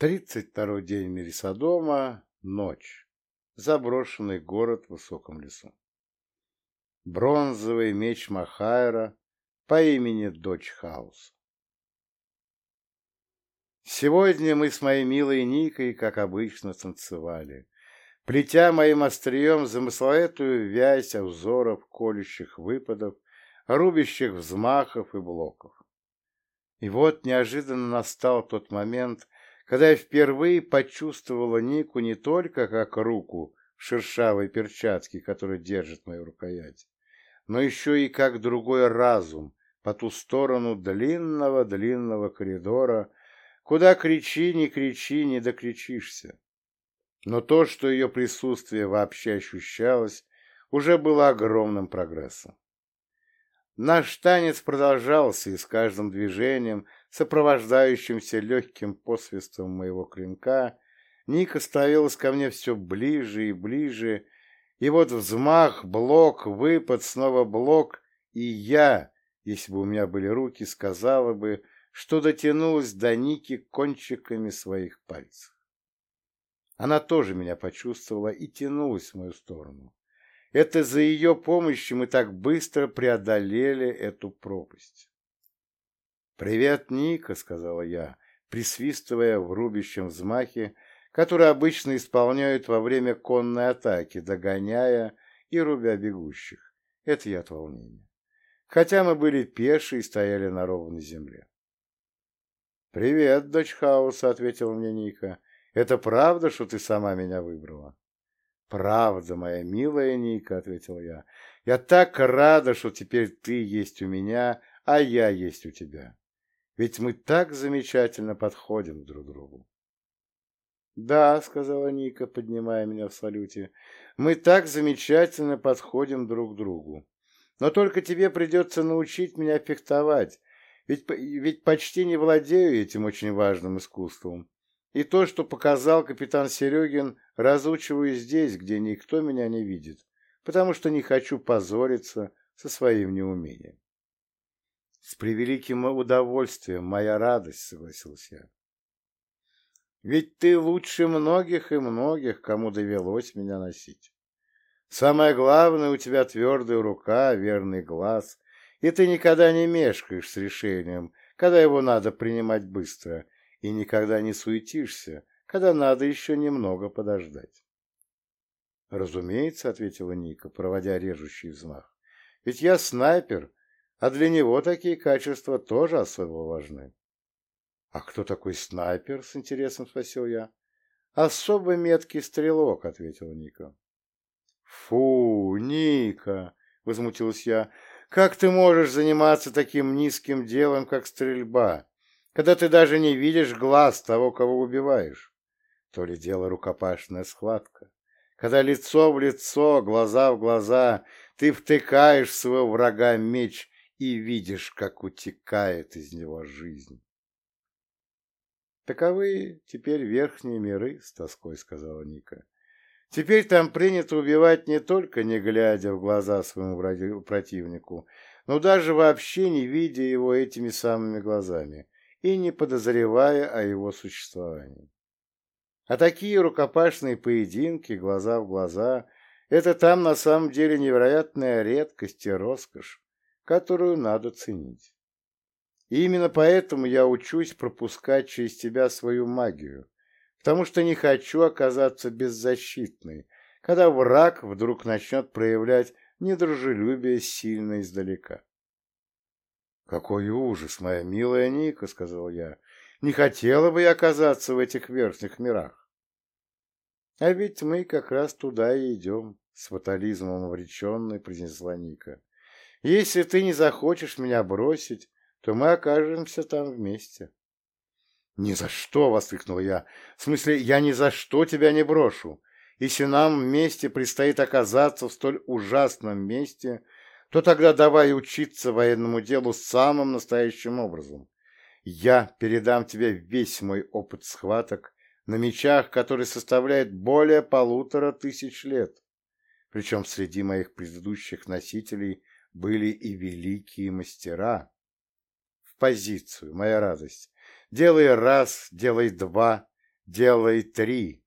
Тридцать второй день Мерисодома, ночь. Заброшенный город в высоком лесу. Бронзовый меч Махайра по имени Дочь Хаус. Сегодня мы с моей милой Никой, как обычно, танцевали, плетя моим острием замысловатую вязь узоров, колющих выпадов, рубящих взмахов и блоков. И вот неожиданно настал тот момент, когда я впервые почувствовала Нику не только как руку в шершавой перчатке, которая держит мою рукоять, но еще и как другой разум по ту сторону длинного-длинного коридора, куда кричи, не кричи, не докричишься. Но то, что ее присутствие вообще ощущалось, уже было огромным прогрессом. Наш танец продолжался, и с каждым движением, сопровождающимся легким посвистом моего клинка, Ника становилась ко мне все ближе и ближе, и вот взмах, блок, выпад, снова блок, и я, если бы у меня были руки, сказала бы, что дотянулась до Ники кончиками своих пальцев. Она тоже меня почувствовала и тянулась в мою сторону. Это за ее помощью мы так быстро преодолели эту пропасть. «Привет, Ника», — сказала я, присвистывая в рубящем взмахе, который обычно исполняют во время конной атаки, догоняя и рубя бегущих. Это я от волнения. Хотя мы были пеши и стояли на ровной земле. «Привет, дочь хаоса», — ответила мне Ника. «Это правда, что ты сама меня выбрала?» «Правда, моя милая Ника», — ответил я. «Я так рада, что теперь ты есть у меня, а я есть у тебя. Ведь мы так замечательно подходим друг другу». «Да», — сказала Ника, поднимая меня в салюте, — «мы так замечательно подходим друг другу. Но только тебе придется научить меня фехтовать, ведь, ведь почти не владею этим очень важным искусством. И то, что показал капитан Серегин, разучиваю здесь, где никто меня не видит, потому что не хочу позориться со своим неумением. С превеликим удовольствием, моя радость, согласился я. Ведь ты лучше многих и многих, кому довелось меня носить. Самое главное, у тебя твердая рука, верный глаз, и ты никогда не мешкаешь с решением, когда его надо принимать быстро, и никогда не суетишься, когда надо еще немного подождать. «Разумеется», — ответила Ника, проводя режущий взмах. «Ведь я снайпер, а для него такие качества тоже особо важны». «А кто такой снайпер?» — с интересом спросил я. «Особо меткий стрелок», — ответила Ника. «Фу, Ника!» — возмутилась я. «Как ты можешь заниматься таким низким делом, как стрельба?» когда ты даже не видишь глаз того, кого убиваешь. То ли дело рукопашная схватка, когда лицо в лицо, глаза в глаза, ты втыкаешь своего врага меч и видишь, как утекает из него жизнь. Таковы теперь верхние миры, с тоской сказала Ника. Теперь там принято убивать не только не глядя в глаза своему противнику, но даже вообще не видя его этими самыми глазами и не подозревая о его существовании. А такие рукопашные поединки, глаза в глаза, это там на самом деле невероятная редкость и роскошь, которую надо ценить. И именно поэтому я учусь пропускать через тебя свою магию, потому что не хочу оказаться беззащитной, когда враг вдруг начнет проявлять недружелюбие сильно издалека. «Какой ужас, моя милая Ника!» — сказал я. «Не хотела бы я оказаться в этих верхних мирах». «А ведь мы как раз туда и идем», — с фатализмом обреченной произнесла Ника. «Если ты не захочешь меня бросить, то мы окажемся там вместе». «Ни за что!» — воскликнул я. «В смысле, я ни за что тебя не брошу. Если нам вместе предстоит оказаться в столь ужасном месте, то тогда давай учиться военному делу самым настоящим образом. Я передам тебе весь мой опыт схваток на мечах, который составляет более полутора тысяч лет. Причем среди моих предыдущих носителей были и великие мастера. В позицию, моя радость. Делай раз, делай два, Делай три.